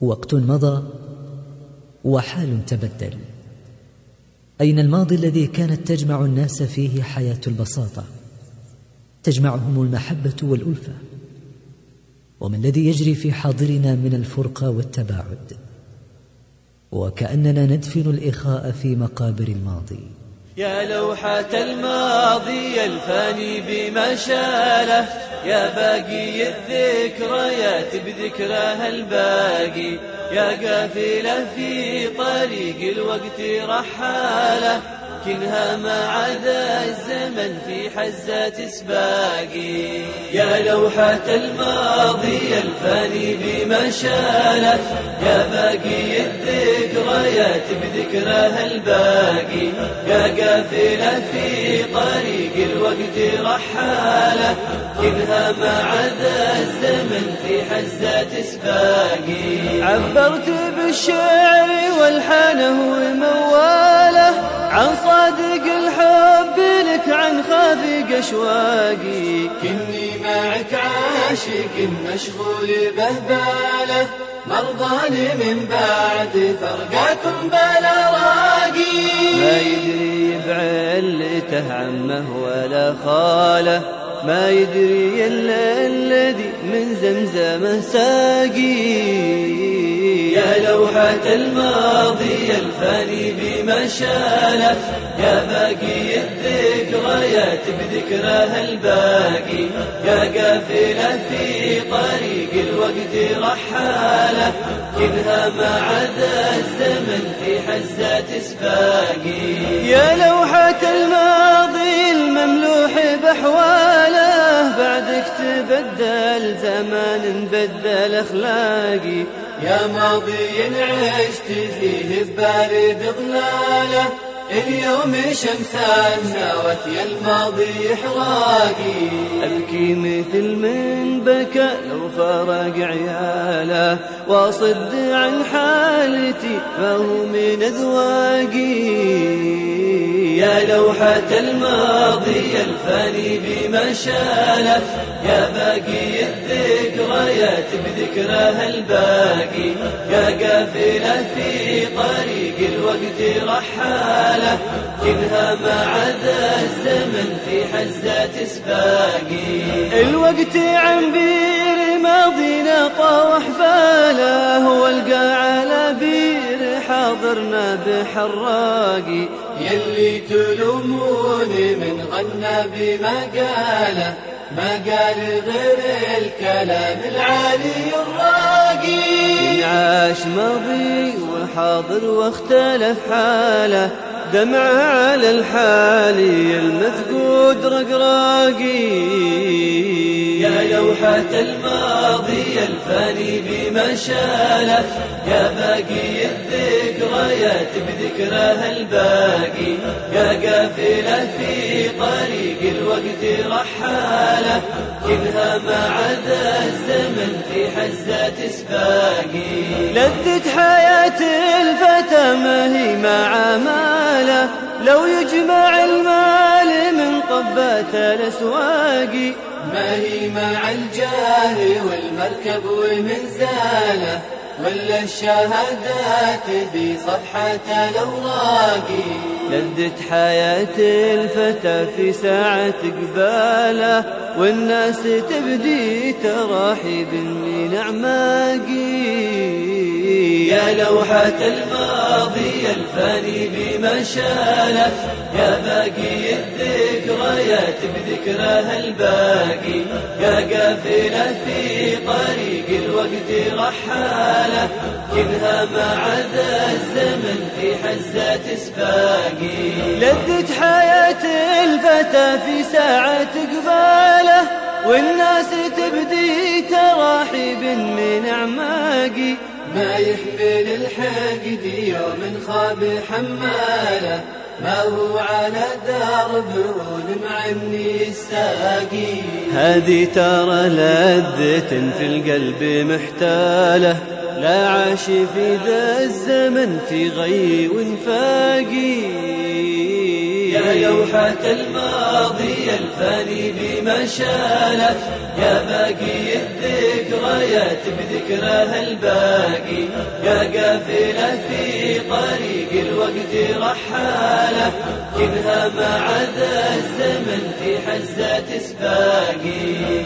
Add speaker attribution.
Speaker 1: وقت مضى وحال تبدل. أين الماضي الذي كانت تجمع الناس فيه حياة البساطة؟ تجمعهم المحبة والألفة. وما الذي يجري في حاضرنا من الفرقة والتباعد؟ وكأننا ندفن الإخاء في مقابر الماضي.
Speaker 2: يا لوحة الماضي الفاني بمشالة يا باقي الذكريات بذكرها الباقي يا قافلة في طريق الوقت رحالة. كنها ما عدا الزمن في حزة سباقي. يا لوحة الماضي الفاني بمشاله يا باقي الذكريات بذكرها الباقي. يا قافلة في طريق الوقت رحالة كنها ما عدا الزمن في حزة سباقي. عبرت بالشعر والحانه ومواله عن صادق الحب لك عن خافق أشواقي.
Speaker 3: كني معك عاشق مشغول بهبالة مرضاني من بعد فرقاكم بلا راقي.
Speaker 2: ما يدري بعلته عمه ولا خاله ما يدري إلا الذي من زمزم ساقي. يا لوحة الماضي الفاني بمشالة يا باقي الذكريات بذكرها الباقي يا قافلة في طريق الوقت رحالة كنها ما عدا الزمن في حزات سباقي. يا لوحة الماضي المملوح بأحواله بعدك تبدل زمان بدل أخلاقي.
Speaker 3: يا ماضي عشت فيه ببارد ظلاله اليوم شمسان ناوت يا الماضي إحراقي
Speaker 2: أبكي مثل من بكى لو فارق عياله وأصد عن حالتي فهو من أذواقي. يا لوحة الماضي الفاني بمشاله يا باقي الذكريات بذكرها الباقي. يا قافلة في طريق الوقت رحالة. كنها ما عدا الزمن في حزة سباقي. الوقت عن بير ماضينا طاوح باله والقى على بير حاضرنا بحراقي.
Speaker 3: يلي تلوموني من غنى بما قاله ما قال غير الكلام العالي الراقي.
Speaker 2: عاش ماضي وحاضر واختلف حاله دمع على الحالي المفقود رقراقي. يا لوحة الماضي الفاني بمشاله يا باقي الذكريات بذكرها الباقي. يا قافلة في طريق الوقت رحالة كنها ما عدا الزمن في حزة سباقي. لذت حياة الفتى ما هي مع ماله. لو يجمع المال طبات الأسواق
Speaker 3: ما هي مع الجاه والمركب والمنزاله ولا الشهادات في صفحة الأوراق.
Speaker 2: لذت حياة الفتى في ساعة قباله والناس تبدي تراحي من أعماقي. يا لوحة الماضي الفاني بمشاله يا باقي الذكريات بذكرها الباقي يا قافلة في طريق الوقت رحالة كنها ما عدا الزمن في حزة سباقي. لذت حياة الفتى في ساعة قباله والناس تبدي تراحيب من أعماقي.
Speaker 3: ما يحمل الحقد يوم خاب حماله. ما هو على درب معني الساقي.
Speaker 2: هذه ترى لذة في القلب محتاله. لا عاش في ذا الزمن في غي وانفاقي يا لوحة الماضي الفاني بمشالة يا باقي الذكريات بذكرها الباقي يا قافلة في طريق الوقت رحالة كنها مع ذا الزمن في حزة سباقي